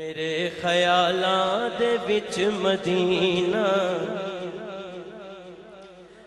میرے خیالات دے وچ مدینہ۔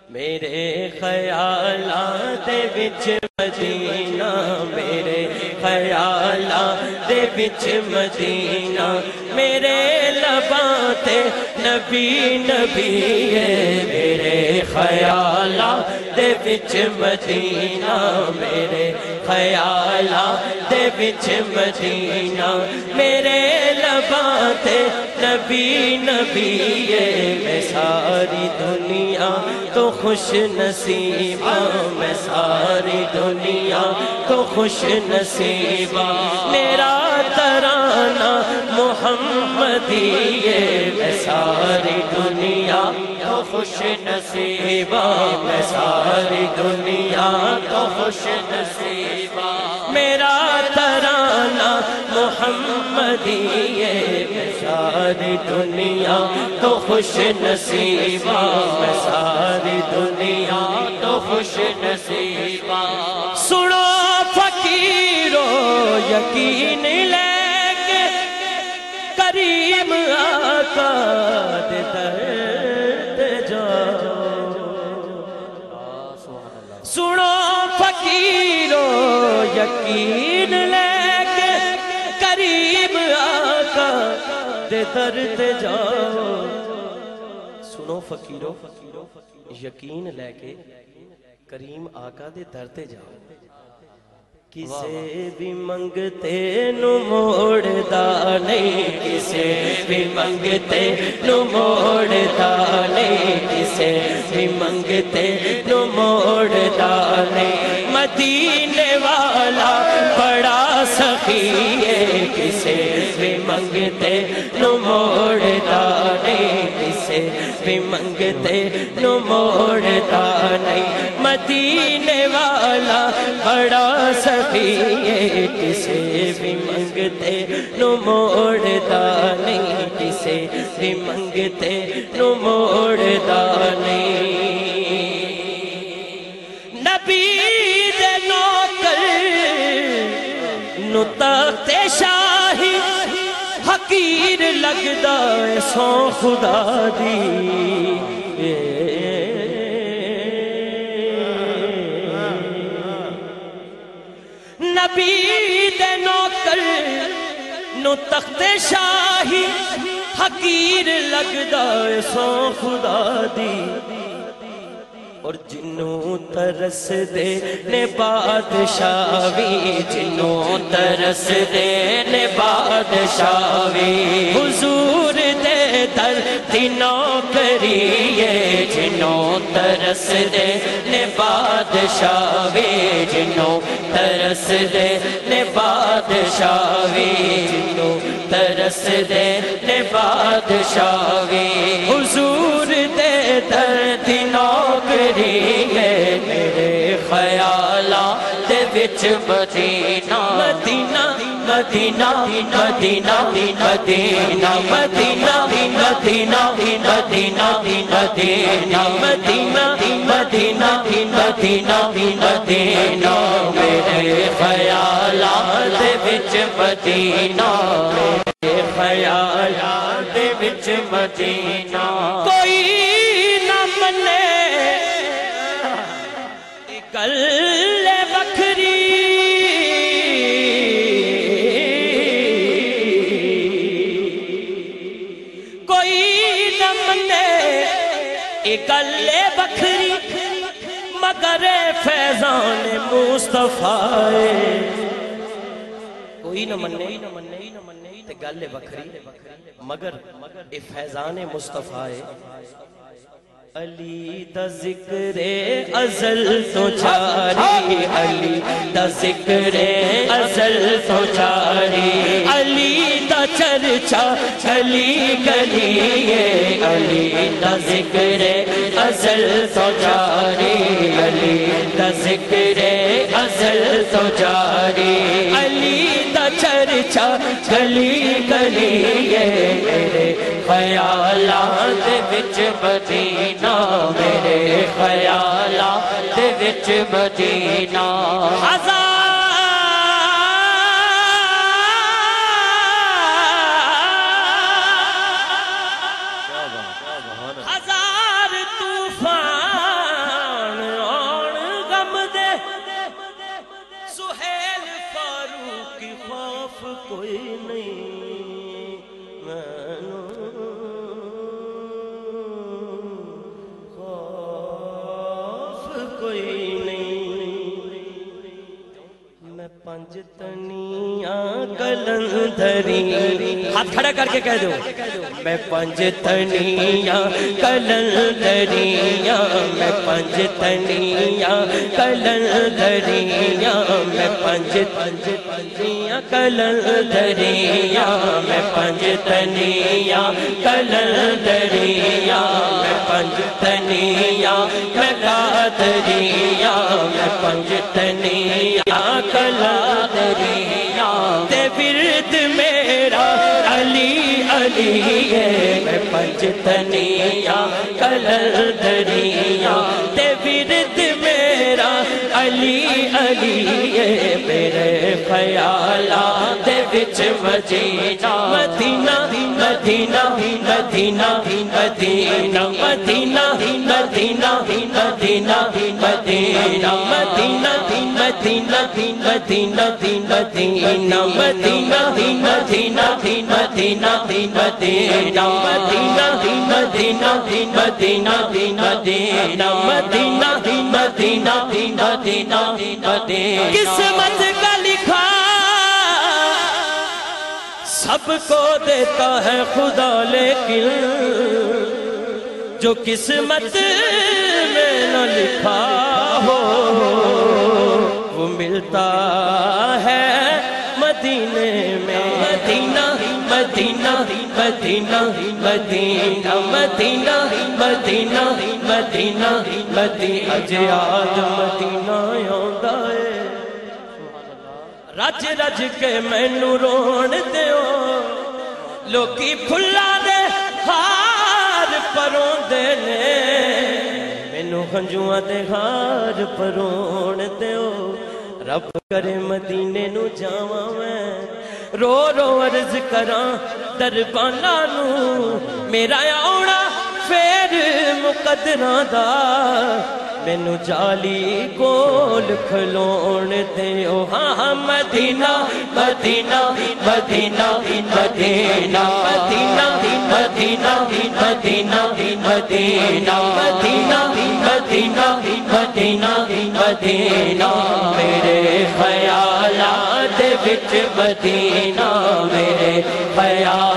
میرے خیالات دے وچ مدینہ۔ میرے خیالات دے وچ مدینہ۔ میرے لباں تے نبی نبی ہے۔ میرے خیالات دے وچ مدینہ میرے خیالات دے وچ مدینہ میرے لباں تے نبی نبی ہے میں ساری دنیا تو خوش نصیبہ میں ساری دنیا تو خوش نصیبہ میرا ترانہ محمدی میں ساری دنیا خوش نصیبہ میں ساری دنیا تو خوش نصیبہ میرا ترانہ محمدی ہے، میں ساری دنیا تو خوش نصیبہ میں ساری دنیا تو خوش نصیبہ سنو فقیرو، یقین لے کے، کریم آقا دے در۔ دے درد جاؤ۔ سنو فقیرو، یقین لے کے کریم آقا دے درد جاؤ۔ کسے بھی منگتے نو موڑتا نہیں، کسے بھی منگتے نو موڑتا نہیں، کسے بھی منگتے نو موڑتا نہیں۔ مدینے والا بڑا کسے بھی منگتے نو موڑتا نہیں کسے بھی منگتے نو موڑتا نہیں مدینے والا بڑا سخی کسے بھی منگتے نو موڑتا نہیں کسے بھی منگتے نو موڑتا نہیں نبی دے نوکر تخت شاہی حقیر لگدا ہے سو خدا دی۔ نبی دے نوکر نو تخت شاہی حقیر لگدا ہے سو خدا دی۔ اور جنوں ترس دے نے بادشاہی جنوں ترس دے نے بادشاہی حضور دے در دینوں کریے جنوں ترس دے نے بادشاہی جنوں ترس دے نے بادشاہی جنوں ترس دے نے بادشاہی حضور دے در دینوں کریے میرے خیالات دے وچ مدینہ مدینہ مدینہ مدینہ مدینہ مدینہ مدینہ مدینہ مدینہ مدینہ مدینہ مدینہ مدینہ میرے خیالات دے وچ مدینہ میرے خیالات وچ مدینہ منے گل بکری، مگر فیضان مصطفیٰ کوئی نہ منے، تے گل بکری، مگر اے فیضان مصطفیٰ علی دا ذکر ازل تو جاری، علی دا ذکر ازل تو جاری۔ علی چرچا گلی گلی ہے علی دا ذکر ازل تو جاری، علی دا ذکر ازل تو جاری۔ علی دا چرچا گلی گلی ہے، میرے خیالات وچ مدینہ، میرے خیالات وچ مدینہ۔ ہزار کوئی نہیں میں پنج تنیاں کلندری ہاتھ کھڑا کر کے کہہ دو میں پنج تنیاں کلندریاں میں پنج تنیاں کلندریاں میں پنج پنج تنیاں کلندریاں میں پنج تنیاں کلندریاں میں پنج تنیاں میں قادریاں میں پنج تنیاں کلندریاں تے ورد میرا علی علی ہے میں پنج تنیاں کلندریاں تے ورد میرا علی علی ہے میرے خیالات وچ مدینہ مدینہ مدینہ مدینہ مدینہ مدینہ مدینہ مدینہ مدینہ مدینہ مدینہ مدینہ مدینہ مدینہ مدینہ مدینہ مدینہ مدینہ مدینہ مدینہ مدینہ مدینہ مدینہ مدینہ قسمت کا لکھا سب کو دیتا ہے خدا لیکن جو قسمت میں نہ لکھا ہو، وہ ملتا ہے مدینے میں۔ مدینہ مدینہ مدینہ مدینہ مدینہ مدینہ مدینہ مدینہ۔ جے آج مدینہ آندا ہے رج رج کے مینو رون دیو۔ لوکی پھلا دے ہار ਪਰੋਂਦੇ ਨੇ। ਮੈਨੂੰ ਖੰਜੂਆਂ ਤੇ ਹਾਰ ਪਰੋਣ ਦਿਓ। ਰੱਬ ਕਰੇ ਮਦੀਨੇ ਨੂੰ ਜਾਵਾਂ ਮੈਂ। ਰੋ ਰੋ ਅਰਜ਼ ਕਰਾਂ ਦਰਬਾਨਾ ਨੂੰ। ਮੇਰਾ ਆਉਣਾ ਫੇਰ ਮੁਕਦਰਾਂ ਦਾ। ਮੈਨੂੰ ਜਾਲੀ ਕੋਲ ਖਲੋਣ ਤੇ ਉਹ ਹਾਂ ਮਦੀਨਾ ਮਦੀਨਾ ਮਦੀਨਾ ਮਦੀਨਾ ਮਦੀਨਾ ਮਦੀਨਾ ਮਦੀਨਾ مدینہ مدینہ مدینہ مدینہ مدینہ میرے خیالات وچ مدینہ میرے خیالات